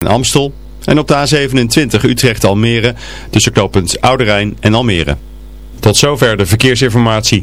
en Amstel. En op de A27 Utrecht-Almere tussen knooppunt Ouderijn en Almere. Tot zover de verkeersinformatie.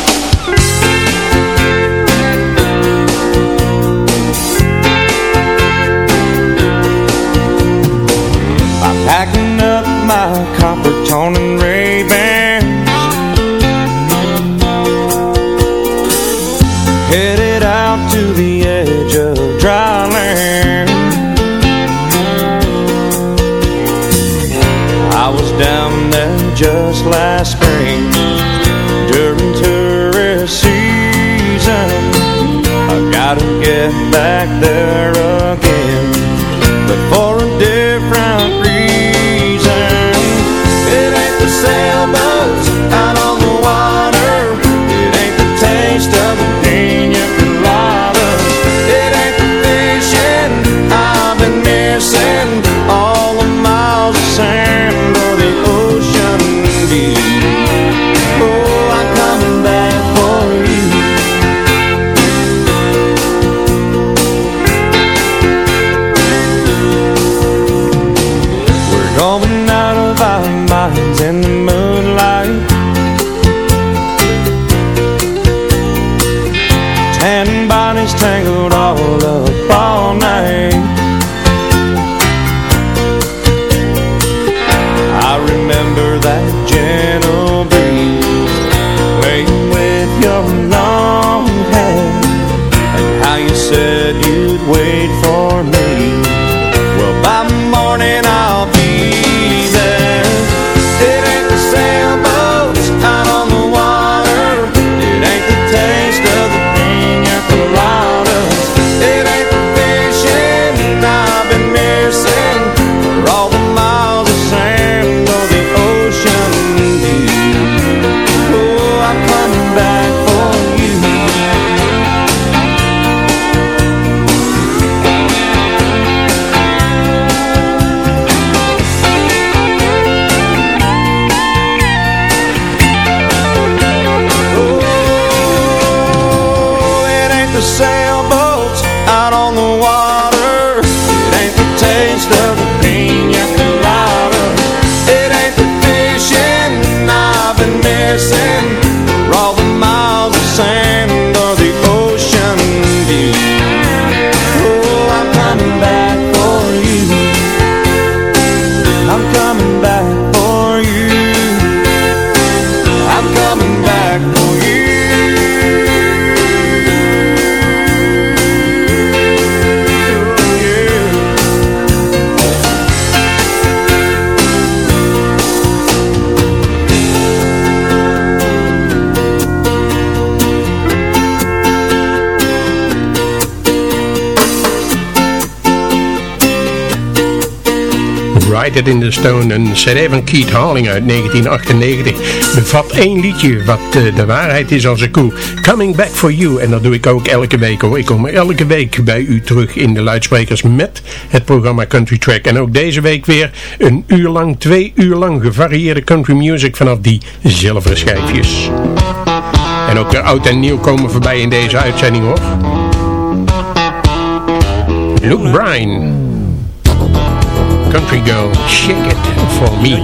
It in the Stone, een cd van Keith Harling uit 1998, bevat één liedje wat uh, de waarheid is als een koe. Coming Back For You, en dat doe ik ook elke week hoor. Ik kom elke week bij u terug in de luidsprekers met het programma Country Track. En ook deze week weer een uur lang, twee uur lang gevarieerde country music vanaf die zilveren schijfjes. En ook oud en nieuw komen voorbij in deze uitzending hoor. Luke Bryan. Country Girl, Shake It For Me.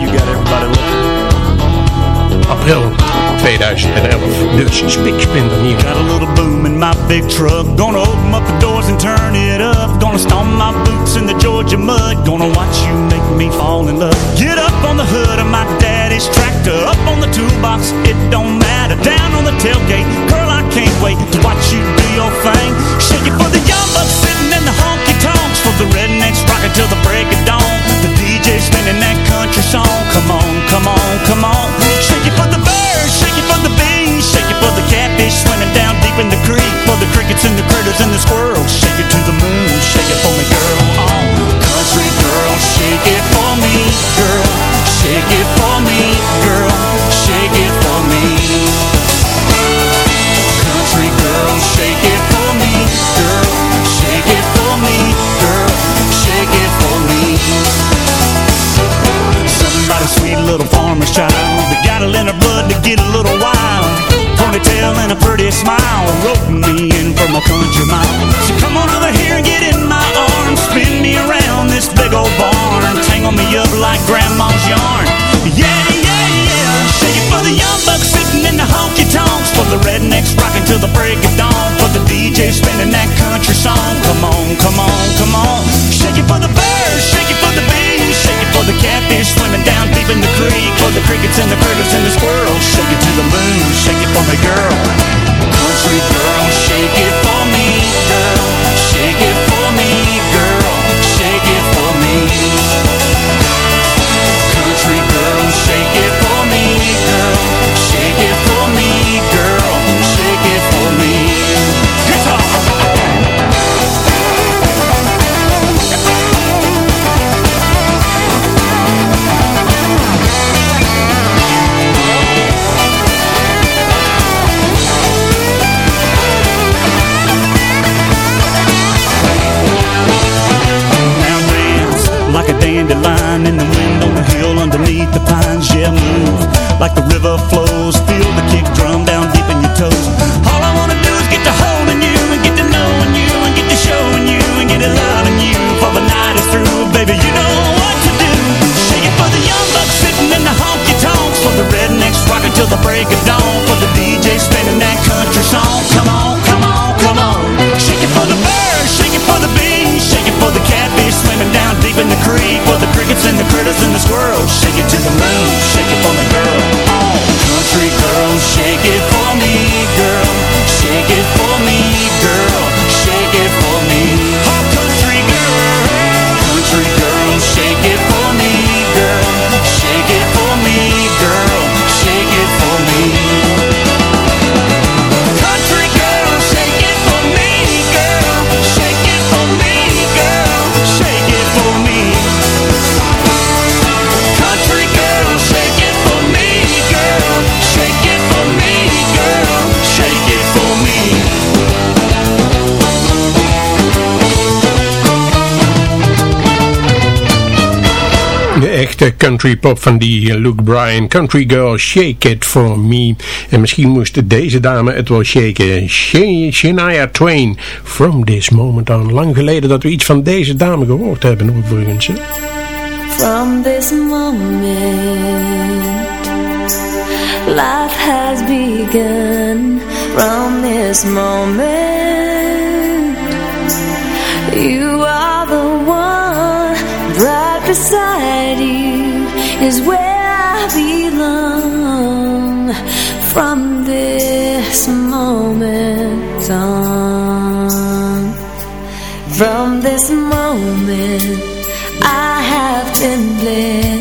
April 2011. Dus spiksplinter nieuw. Got a little boom in my big truck. Gonna open up the doors and turn it up. Gonna stomp my boots in the Georgia mud. Gonna watch you make me fall in love. Get up on the hood of my daddy's tractor. Up on the toolbox, it don't matter. Down on the tailgate, girl, I can't wait to watch you do your thing. Shake it for the young bucks sitting in the honky tonks. For the rednecks rocking till the break It in her blood to get a little wild. Ponytail and a pretty smile Roping me in from a country mile. So come on over here and get in my arms. Spin me around this big old barn. Tangle me up like grandma's yarn. Yeah, yeah, yeah. Shake it for the young bucks sitting in the honky tonks. For the rednecks rocking till the break of dawn. For the DJ spinning that country song. Come on, come on, come on. Shake it for the birds, shake it for the the catfish swimming down deep in the creek. For the crickets and the critters and the squirrels. Shake it to the moon, shake it for me girl. Country girl, shake it for me country pop van die Luke Bryan. Country Girl, Shake It For Me. En misschien moest deze dame het wel shaken. Sh- Shania Twain. From This Moment On. Lang geleden dat we iets van deze dame gehoord hebben overigens. From this moment, life has begun. From this moment, you is where I belong. From this moment on. From this moment I have been blessed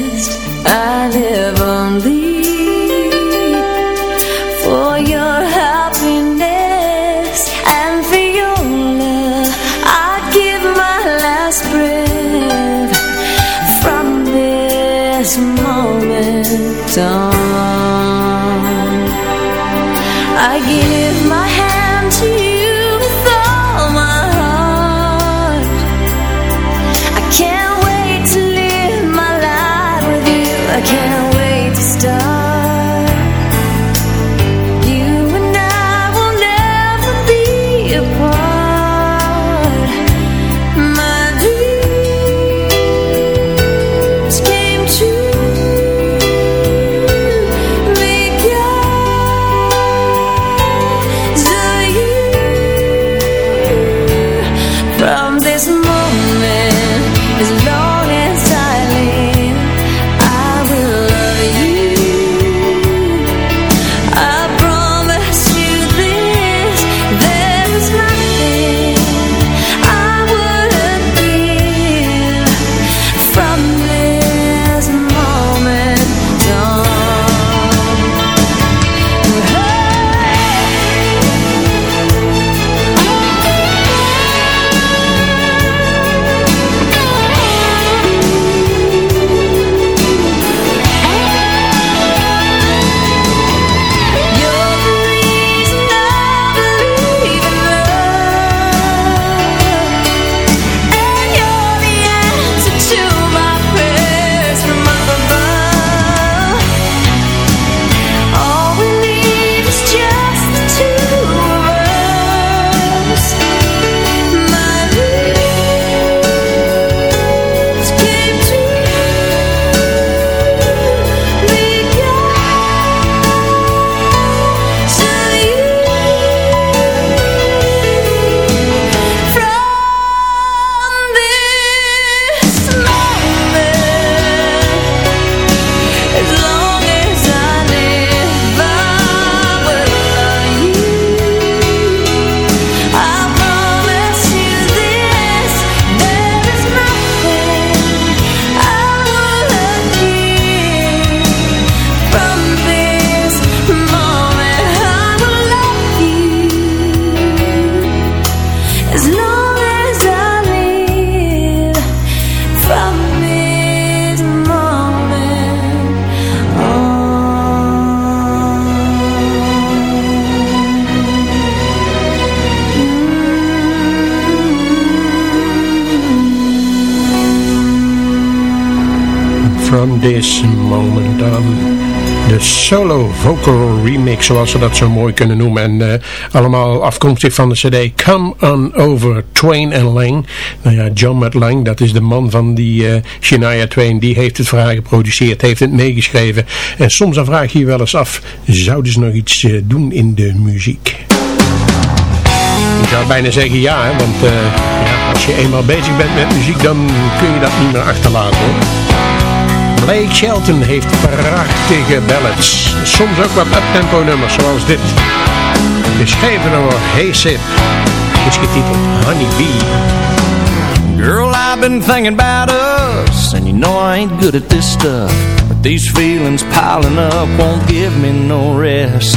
solo vocal remix, zoals ze dat zo mooi kunnen noemen. En uh, allemaal afkomstig van de cd Come On Over Twain and Lang. Nou ja, John Matt Lang, dat is de man van die uh, Shania Twain. Die heeft het voor haar geproduceerd, heeft het meegeschreven. En soms dan vraag je je wel eens af, zouden ze nog iets uh, doen in de muziek? Ik zou bijna zeggen ja, want als je eenmaal bezig bent met muziek, dan kun je dat niet meer achterlaten hoor. Blake Shelton heeft prachtige ballads. Soms ook wat uptempo nummers zoals dit. Geschreven door Hey Sid. Is getiteld Honey Bee. Girl, I've been thinking about us And you know I ain't good at this stuff But these feelings piling up Won't give me no rest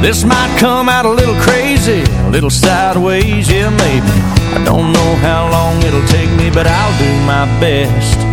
This might come out a little crazy A little sideways, yeah maybe I don't know how long it'll take me But I'll do my best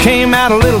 came out a little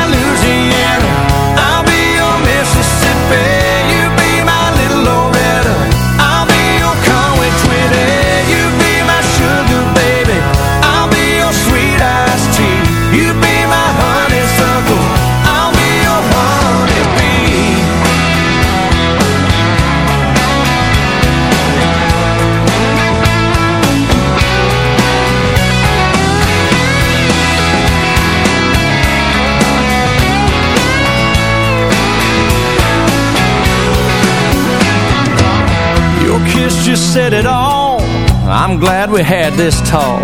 said it all. I'm glad we had this talk.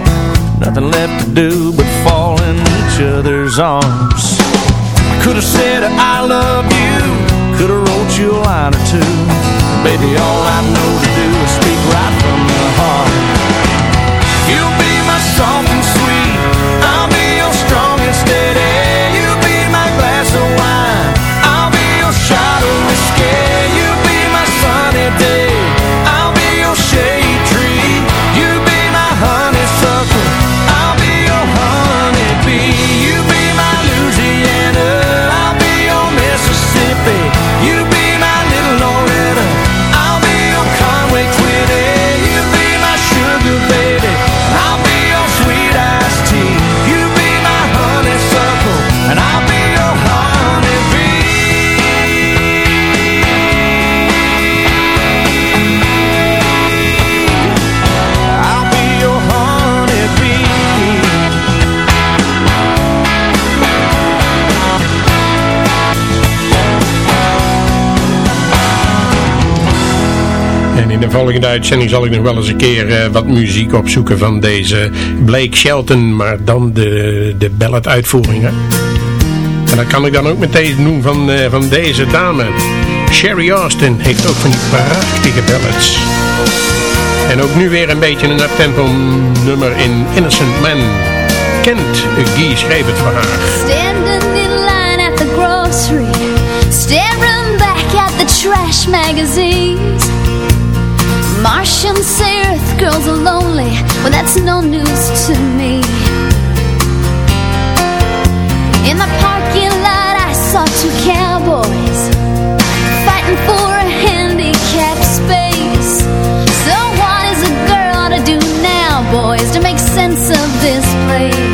Nothing left to do but fall in each other's arms. I could have said I love you. Could have wrote you a line or two. Baby, all I know to do is speak right from the heart de volgende uitzending zal ik nog wel eens een keer eh, wat muziek opzoeken van deze Blake Shelton, maar dan de, de ballad uitvoeringen. En dat kan ik dan ook meteen doen van, eh, van deze dame. Sherry Austin heeft ook van die prachtige ballads. En ook nu weer een beetje een uptempo nummer in Innocent Man. Kent Guy schreef het voor haar. Standing in line at the grocery Staring back at the trash magazines Martians say Earth girls are lonely. Well that's no news to me. In the parking lot I saw two cowboys Fighting for a handicapped space. So what is a girl to do now boys To make sense of this place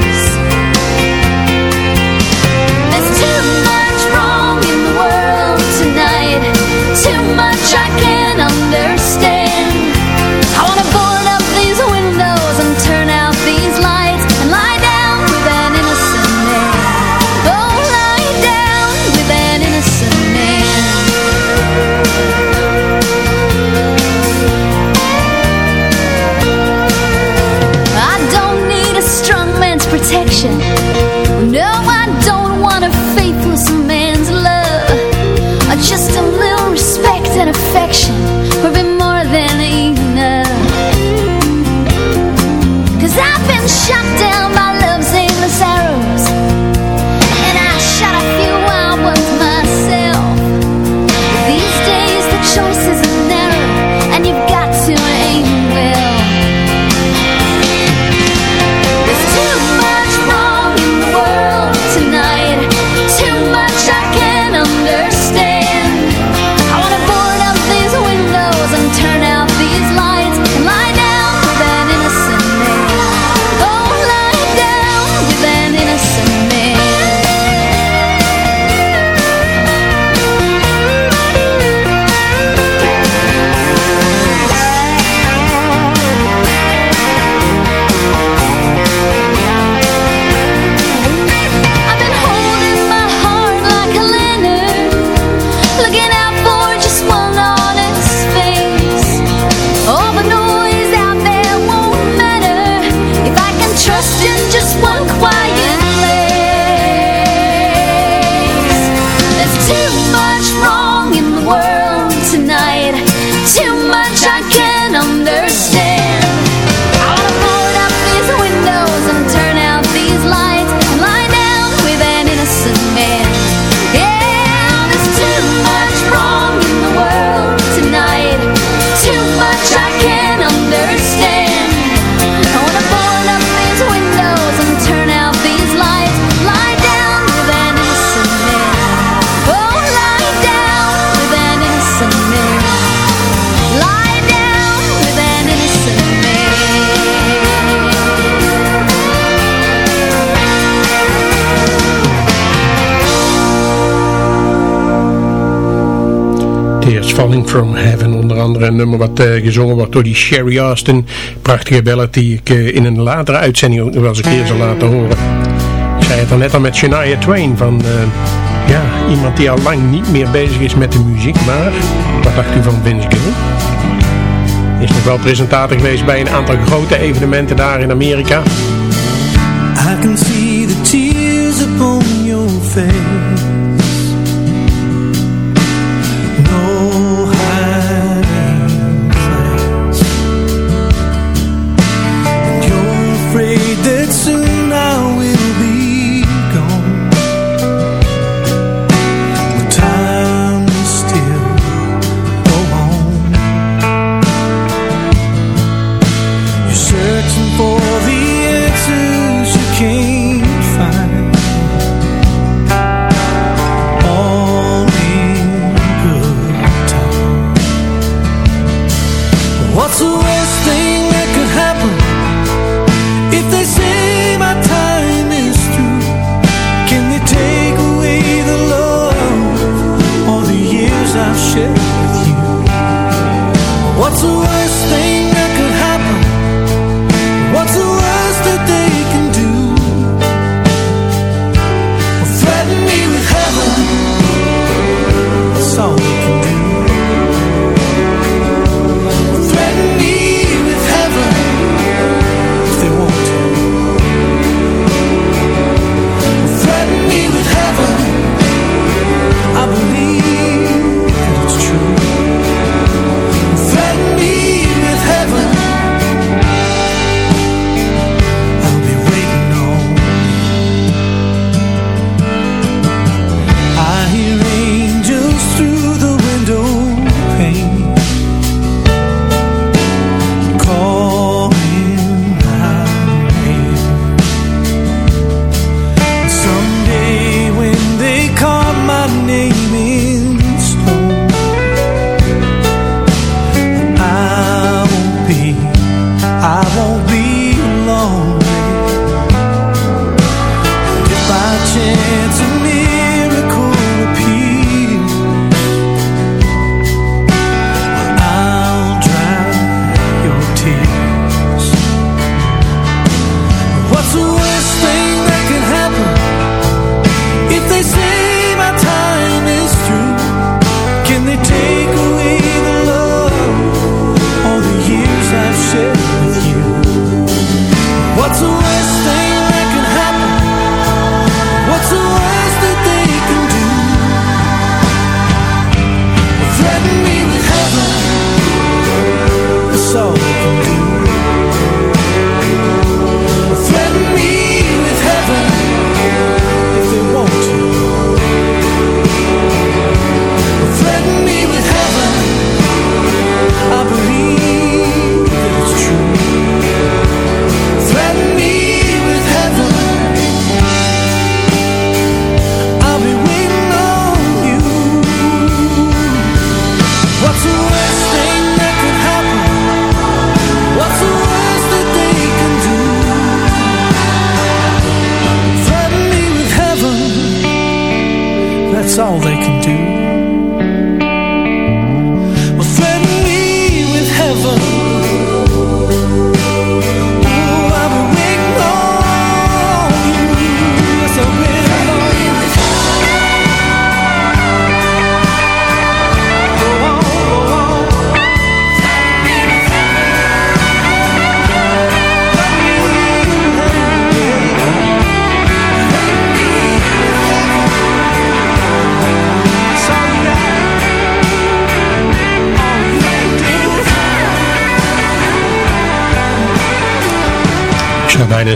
From Heaven. Onder andere een nummer wat eh, gezongen wordt door die Sherry Austin. Prachtige ballad die ik eh, in een latere uitzending ook nog wel eens een keer zal laten horen. Ik zei het dan net al met Shania Twain van... Eh, ja, iemand die al lang niet meer bezig is met de muziek. Maar wat dacht u van Vince Gill? Is nog wel presentator geweest bij een aantal grote evenementen daar in Amerika.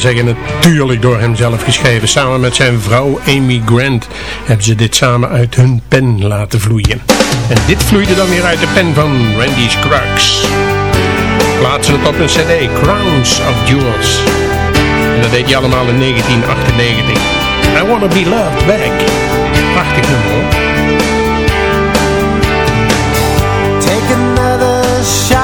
kunnen zeggen natuurlijk door hemzelf geschreven. Samen met zijn vrouw Amy Grant hebben ze dit samen uit hun pen laten vloeien. En dit vloeide dan weer uit de pen van Randy Scruggs. Plaatsen het op een cd, Crowns of Jewels. En dat deed hij allemaal in 1998. I Wanna Be Loved Back. Prachtig nummer. Take another shot.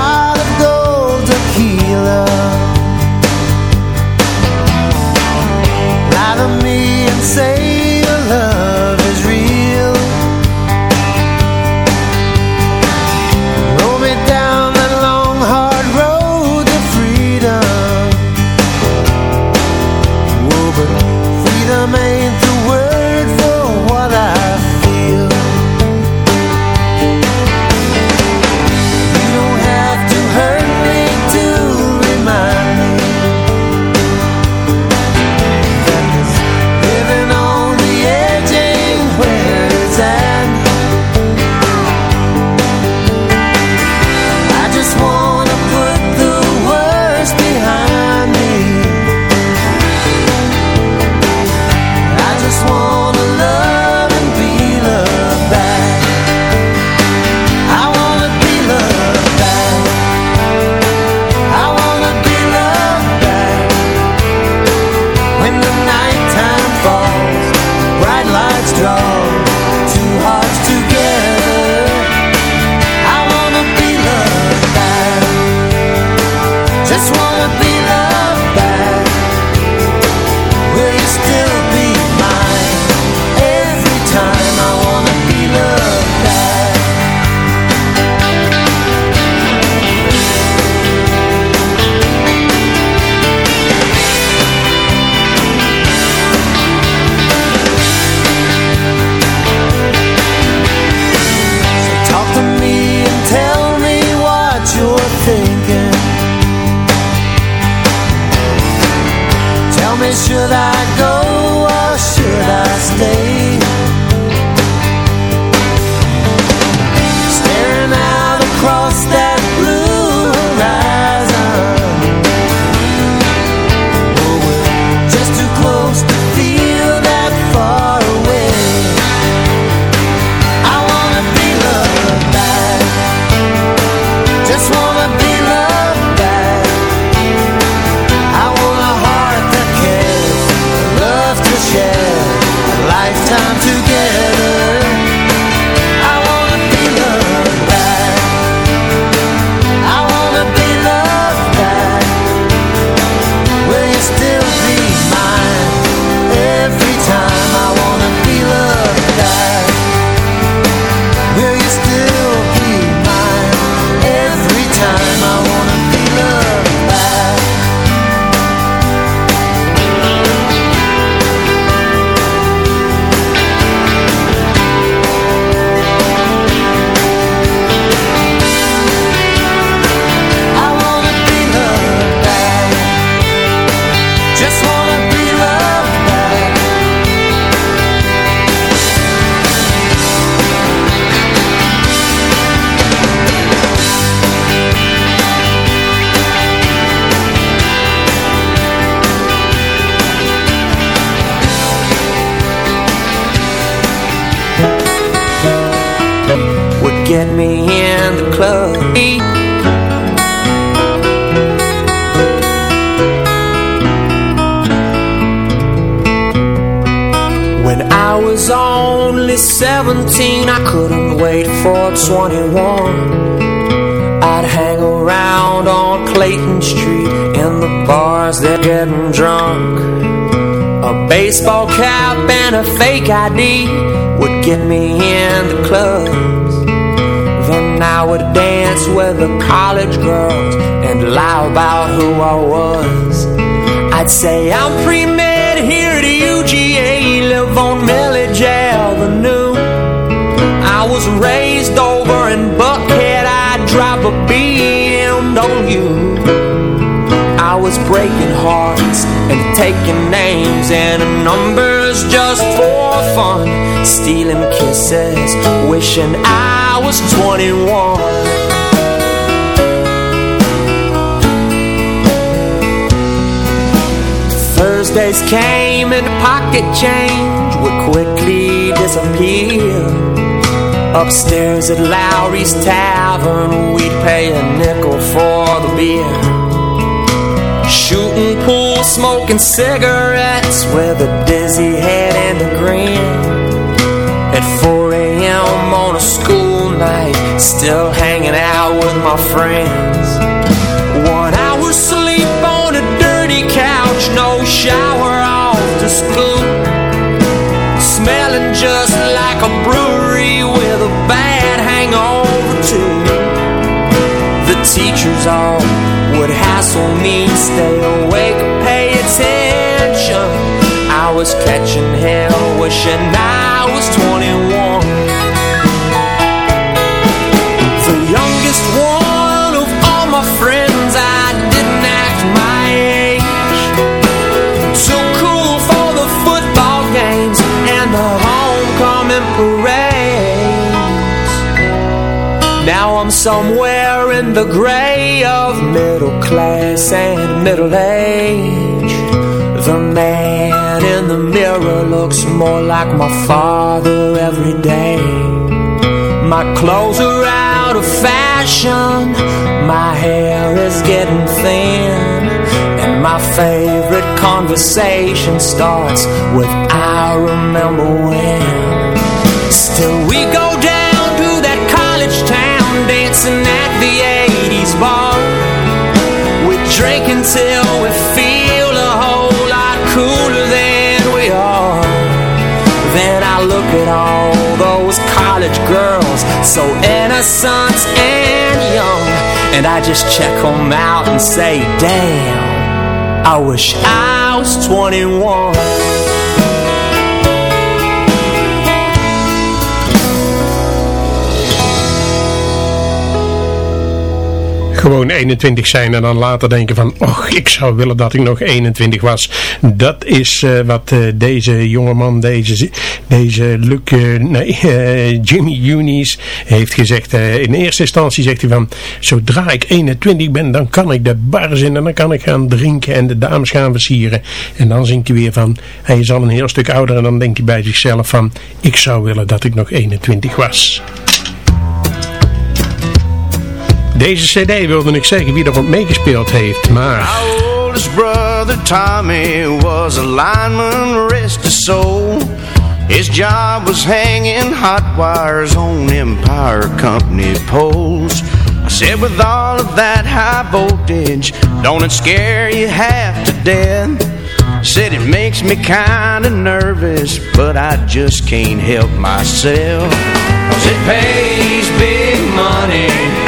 Only 17, I couldn't wait for 21. I'd hang around on Clayton Street in the bars, they're getting drunk. A baseball cap and a fake ID would get me in the clubs. Then I would dance with the college girls and lie about who I was. I'd say I'm pre-med here at UGA, live on. I was raised over in Buckhead, I'd drive a BMW. I was breaking hearts and taking names and numbers just for fun. Stealing kisses, wishing I was 21. Thursdays came and pocket change would quickly disappear. Upstairs at Lowry's Tavern, we'd pay a nickel for the beer. Shooting pool, smoking cigarettes with a dizzy head and a grin. At 4 a.m. on a school night, still hanging out with my friends. One hour sleep on a dirty couch, no shower off to school. Smelling just like a brewery would hassle me, stay awake, pay attention. I was catching hell, wishing I was 21. Now I'm somewhere in the gray of middle class and middle age. The man in the mirror looks more like my father every day. My clothes are out of fashion, my hair is getting thin, and my favorite conversation starts with I remember when. Still, we go college girls, so innocent and young. And I just check them out and say, damn, I wish I was 21. Gewoon 21 zijn en dan later denken van, och, ik zou willen dat ik nog 21 was. Dat is uh, wat uh, deze jongeman, deze, deze Luc, uh, nee, Jimmy Unis heeft gezegd. in eerste instantie zegt hij van, zodra ik 21 ben, dan kan ik de bars in en dan kan ik gaan drinken en de dames gaan versieren. En dan zingt hij weer van, hij is al een heel stuk ouder en dan denkt hij bij zichzelf van, ik zou willen dat ik nog 21 was. Deze cd wilde ik zeggen wie erop meegespeeld heeft, maar... My oldest brother Tommy was a lineman, rest his soul. His job was hanging hot wires on Empire Company poles. I said with all of that high voltage, don't it scare you half to death? Said it makes me kinda nervous, but I just can't help myself. Cause it pays big money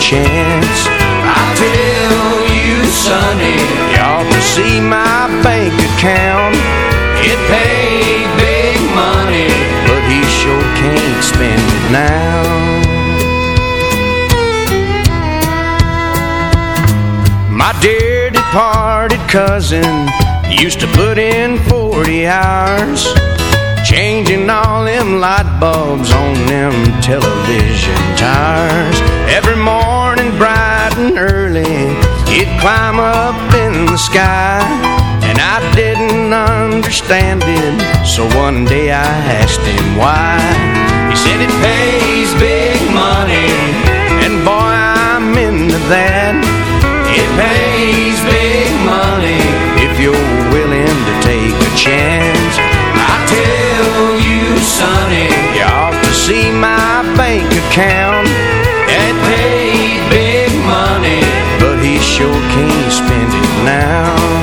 chance. I tell you, sonny, ought to see my bank account. It paid big money, but he sure can't spend it now. My dear departed cousin Used to put in 40 hours Changing all them light bulbs on them television tires Every morning He'd climb up in the sky And I didn't understand it. So one day I asked him why. He said it pays big money And boy I'm into that. It pays big money If you're willing to take a chance. I tell you, sonny You ought to see my bank account spend it now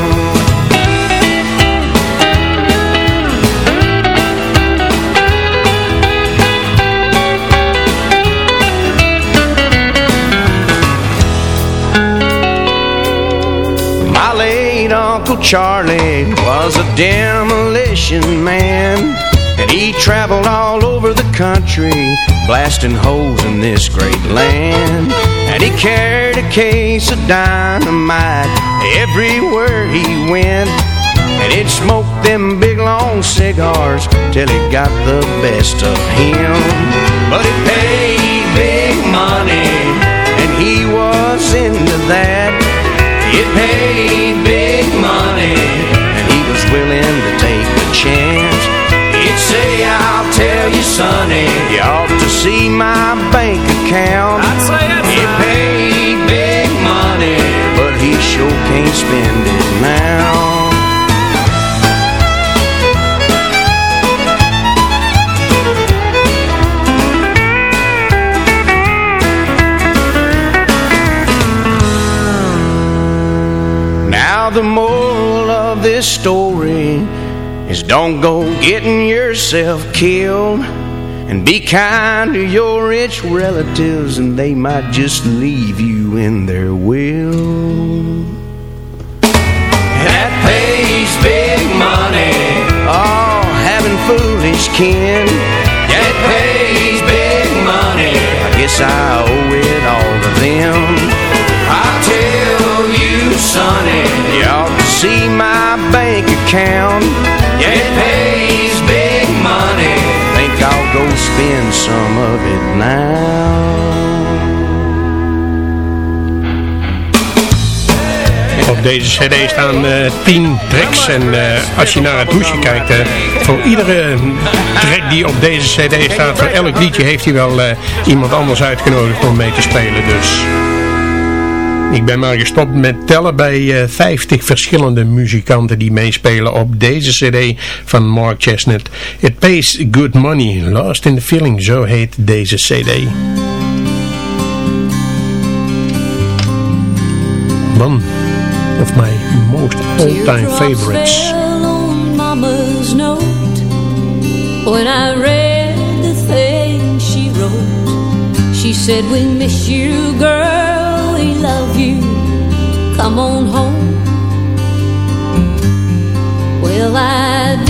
Uncle Charlie was a demolition man And he traveled all over the country Blasting holes in this great land. And he carried a case of dynamite Everywhere he went. And he'd smoke them big long cigars Till he got the best of him. But it paid big money And he was into that. It paid big money And he was willing to take the chance He'd say, I'll tell you, sonny. You ought to see my bank account. I'd say that's It paid big money But he sure can't spend it now. now the moral of this story is don't go getting yourself killed and be kind to your rich relatives and they might just leave you in their will. That pays big money. Oh, having foolish kin. It pays big money. I guess I owe it all to them. I tell you, sonny, you ought to see my bank account. It pays big money. Think I'll go spend some of it now. Op deze cd staan uh, eh, 10 tracks en uh, als je naar het hoesje kijkt, uh, voor iedere track die op deze cd staat, voor elk liedje heeft hij wel iemand anders uitgenodigd om mee te spelen. Dus ik ben maar gestopt met tellen bij uh, eh, 50 verschillende muzikanten die meespelen op deze cd van Mark Chestnut. It Pays Good Money, Lost in the Feeling, zo heet deze cd. Man, of my most all-time favorites. when I read the thing she wrote. She said, We miss you, girl, you. Come on home. Well, I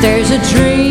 there's a dream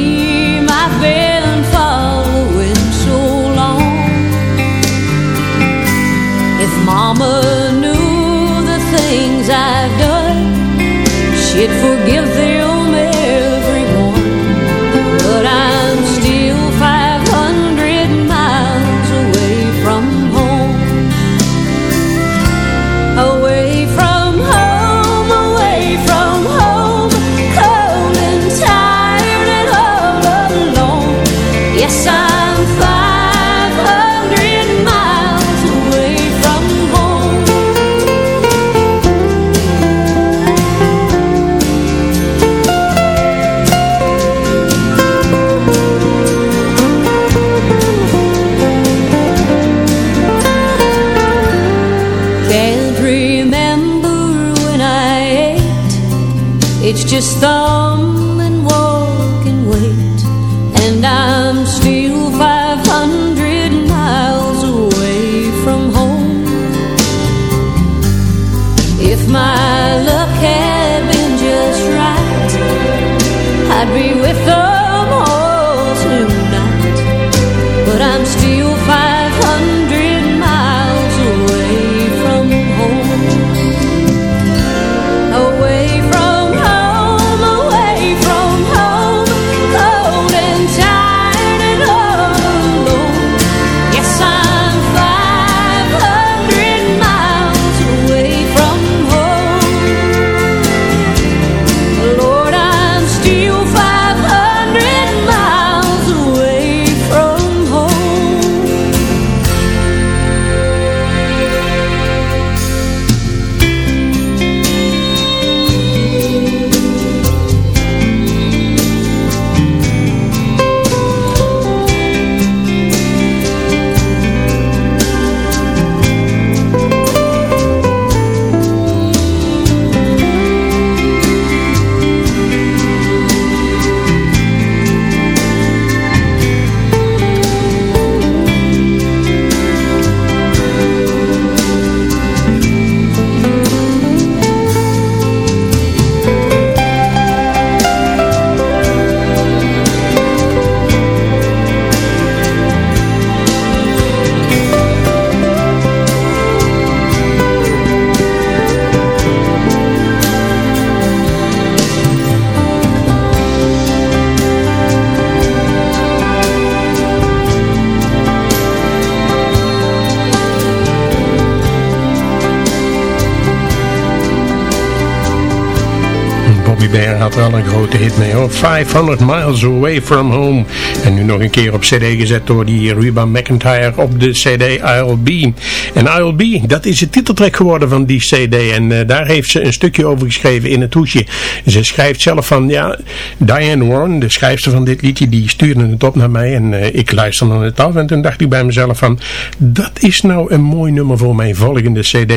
wel een grote hit mee hoor. 500 Miles Away From Home. En nu nog een keer op cd gezet door die Reba McIntyre op de cd I'll Be. En I'll Be, dat is de titeltrack geworden van die cd. En eh, daar heeft ze een stukje over geschreven in het hoesje. Ze schrijft zelf van, ja, Diane Warren, de schrijfster van dit liedje, die stuurde het op naar mij. En eh, ik luisterde het af en toen dacht ik bij mezelf van, dat is nou een mooi nummer voor mijn volgende cd.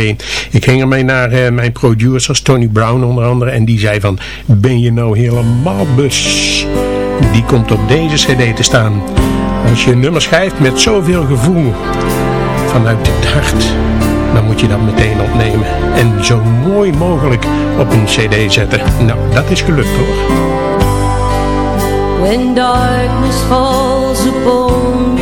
Ik ging ermee naar eh, mijn producers, Tony Brown onder andere. En die zei van, ben je nou helemaal bus? Die komt op deze cd te staan. Als je een nummer schrijft met zoveel gevoel vanuit het hart, dan moet je dat meteen opnemen. En zo mooi mogelijk op een cd zetten. Nou, dat is gelukt hoor. When darkness falls upon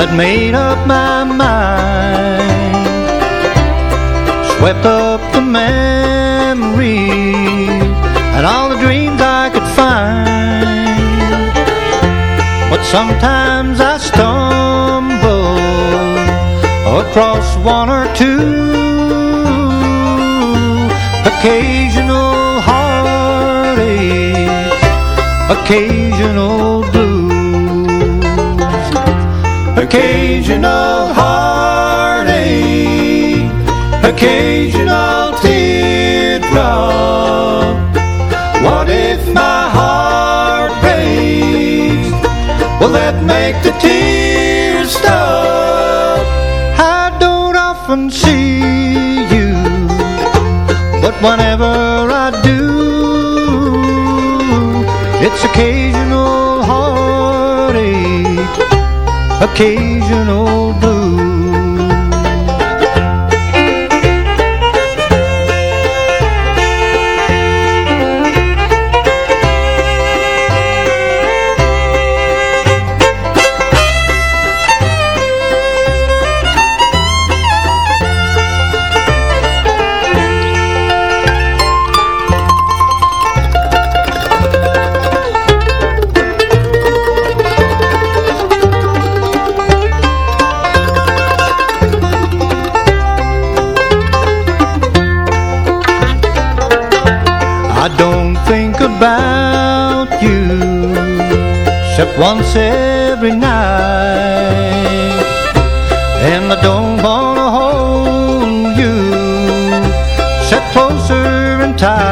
that made up my mind. Swept up the memories and all the dreams I could find. But sometimes I stumble across one or two occasional heartaches, occasional occasional heartache, occasional teardrop. What if my heart breaks? Will that make the tears stop? I don't often see you, but whenever I do, it's occasional occasional once every night, and I don't wanna hold you set closer and tight.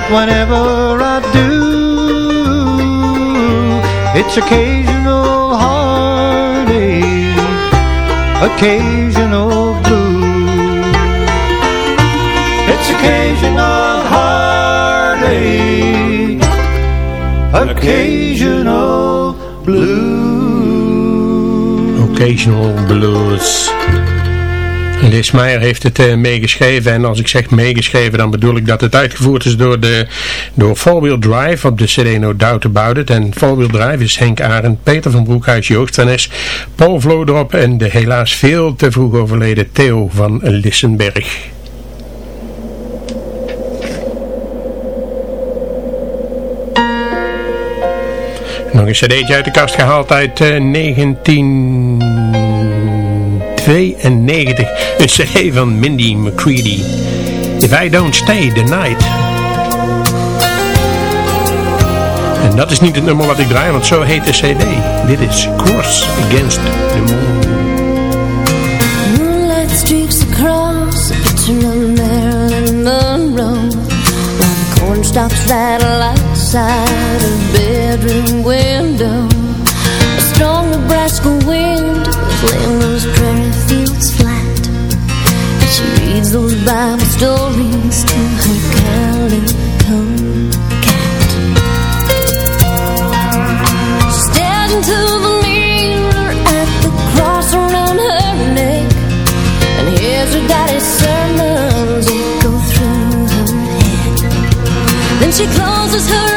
But whenever I do, it's occasional heartache, occasional blue. It's occasional heartache, occasional blue. Occasional Blues. Liz Meijer heeft het eh, meegeschreven en als ik zeg meegeschreven dan bedoel ik dat het uitgevoerd is door, de, door Four Drive op de CD No Doubt About It. En Four Drive is Henk Arend, Peter van Broekhuis, Joost van Es, Paul Vlodrop en de helaas veel te vroeg overleden Theo van Lissenberg. Nog een cd'tje uit de kast gehaald uit eh, 1992. Een cd van Mindy McCready. If I Don't Stay the Night. En dat is niet het nummer wat ik draai, want zo heet de cd. Dit is Cross Against the Moon. Moonlight streaks across a picture of Marilyn Monroe While the corn rattle outside her bedroom window A strong Nebraska wind is laying those she reads those Bible stories to her calico cat She stares into the mirror at the cross around her neck and hears her daddy's sermons echo through her head. Then she closes her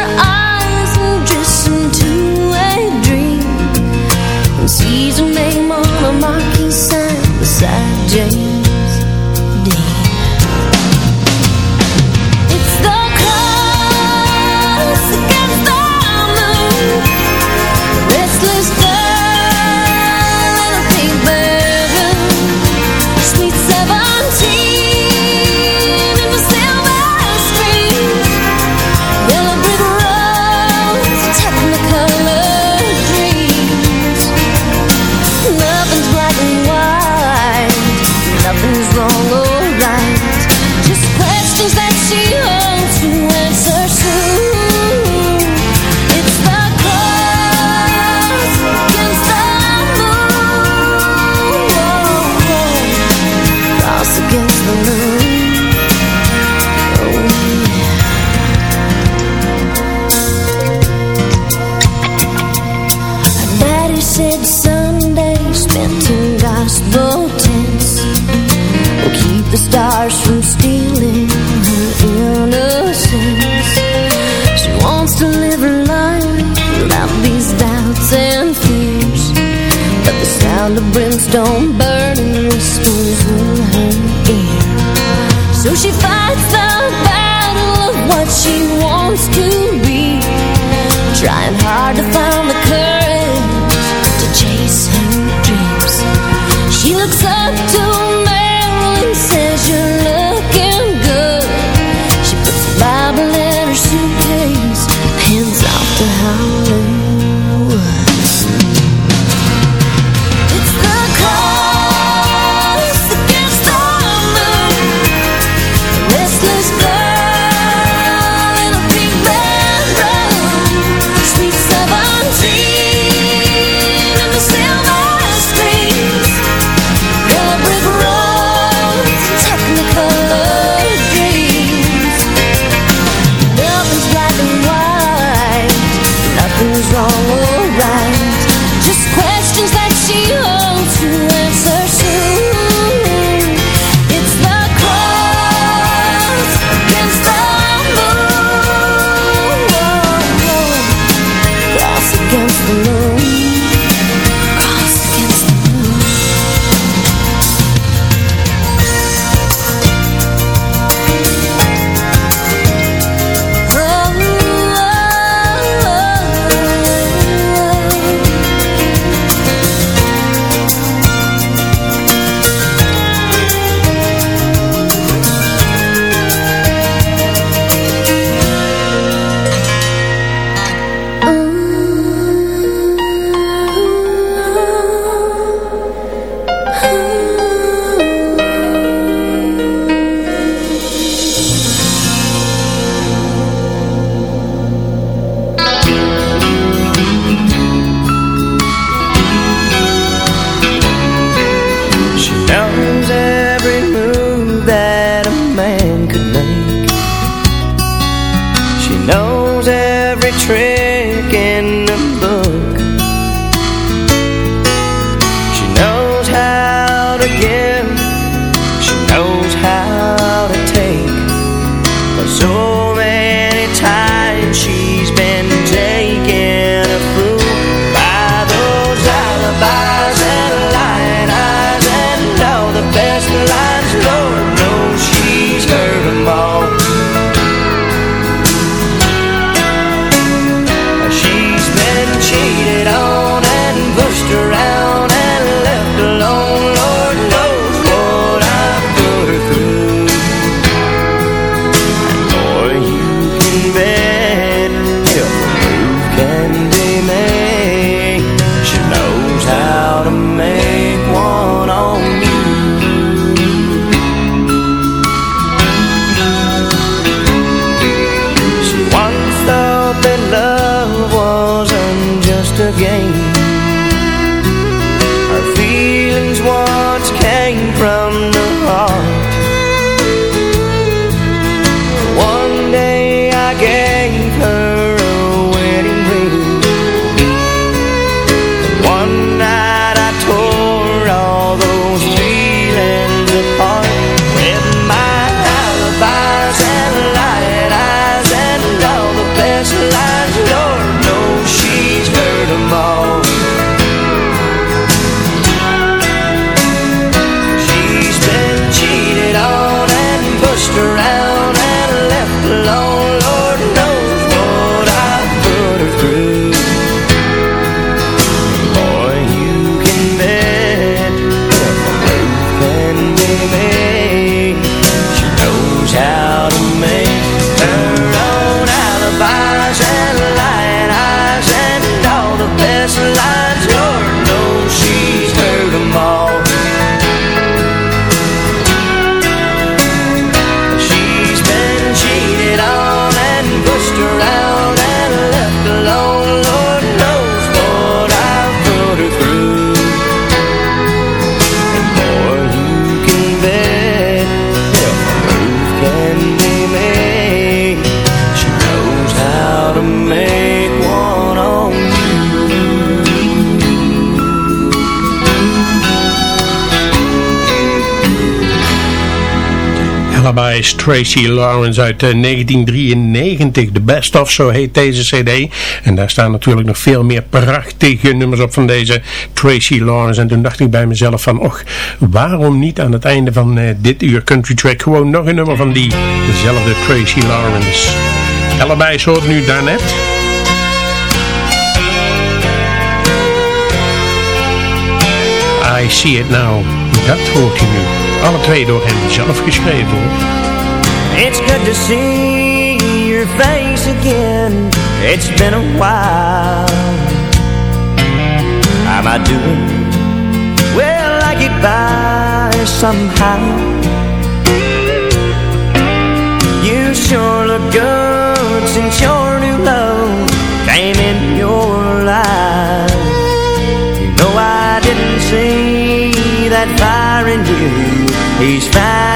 don't burn Tracy Lawrence uit eh, 1993. The Best Of, zo heet deze cd. En daar staan natuurlijk nog veel meer prachtige nummers op van deze Tracy Lawrence. En toen dacht ik bij mezelf van, och, waarom niet aan het einde van eh, dit uur Country Track gewoon nog een nummer van die, dezelfde Tracy Lawrence. Allebei hoort nu daarnet. I See It Now. Dat hoort u nu. Alle twee door hem zelf geschreven hoor. It's good to see your face again. It's been a while. Am I doing? Well, I get by somehow. You sure look good since your new love came in your life. You know I didn't see that fire in you. He's found.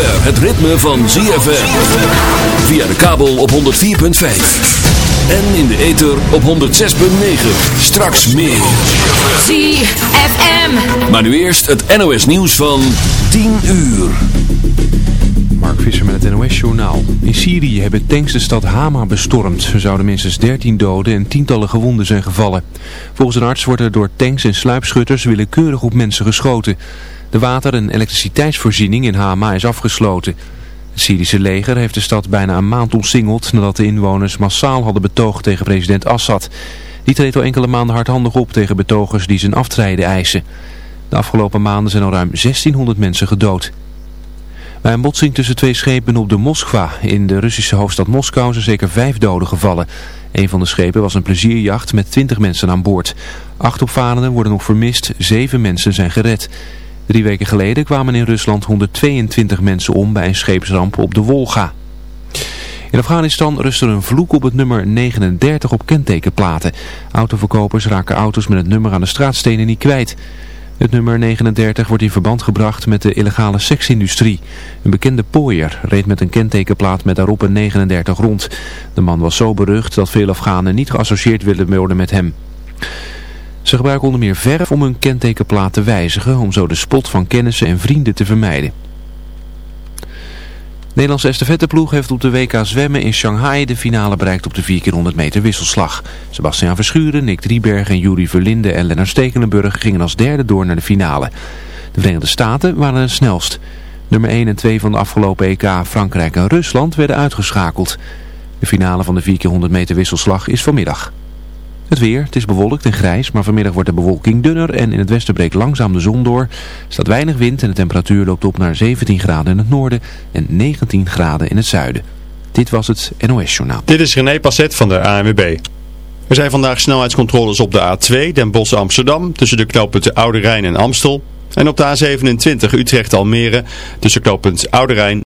Zover het ritme van ZFM. Via de kabel op 104.5. En in de ether op 106.9. Straks meer. ZFM. Maar nu eerst het NOS nieuws van 10 uur. Mark Visser met het NOS-journaal. In Syrië hebben tanks de stad Hama bestormd. Er zouden minstens 13 doden en tientallen gewonden zijn gevallen. Volgens een arts wordt er door tanks en sluipschutters willekeurig op mensen geschoten. De water- en elektriciteitsvoorziening in Hama is afgesloten. Het Syrische leger heeft de stad bijna een maand omsingeld nadat de inwoners massaal hadden betoogd tegen president Assad. Die treedt al enkele maanden hardhandig op tegen betogers die zijn aftreden eisen. De afgelopen maanden zijn al ruim 1600 mensen gedood. Bij een botsing tussen twee schepen op de Moskva in de Russische hoofdstad Moskou zijn zeker vijf doden gevallen. Een van de schepen was een plezierjacht met 20 mensen aan boord. Acht opvarenden worden nog vermist, zeven mensen zijn gered. Drie weken geleden kwamen in Rusland 122 mensen om bij een scheepsramp op de Wolga. In Afghanistan rust er een vloek op het nummer 39 op kentekenplaten. Autoverkopers raken auto's met het nummer aan de straatstenen niet kwijt. Het nummer 39 wordt in verband gebracht met de illegale seksindustrie. Een bekende pooier reed met een kentekenplaat met daarop een 39 rond. De man was zo berucht dat veel Afghanen niet geassocieerd willen worden met hem. Ze gebruiken onder meer verf om hun kentekenplaat te wijzigen om zo de spot van kennissen en vrienden te vermijden. De Nederlandse estafetteploeg heeft op de WK zwemmen in Shanghai de finale bereikt op de 4 keer 100 meter wisselslag. Sebastian Verschuren, Nick Drieberg en Juri Verlinde en Lennart Stekelenburg gingen als derde door naar de finale. De Verenigde Staten waren het snelst. Nummer 1 en 2 van de afgelopen EK Frankrijk en Rusland werden uitgeschakeld. De finale van de 4 keer 100 meter wisselslag is vanmiddag. Het weer, het is bewolkt en grijs, maar vanmiddag wordt de bewolking dunner en in het westen breekt langzaam de zon door. Er staat weinig wind en de temperatuur loopt op naar 17 graden in het noorden en 19 graden in het zuiden. Dit was het NOS Journaal. Dit is René Passet van de ANWB. Er zijn vandaag snelheidscontroles op de A2 Den Bosch Amsterdam tussen de knooppunten Oude Rijn en Amstel. En op de A27 Utrecht Almere tussen knooppunt Oude Rijn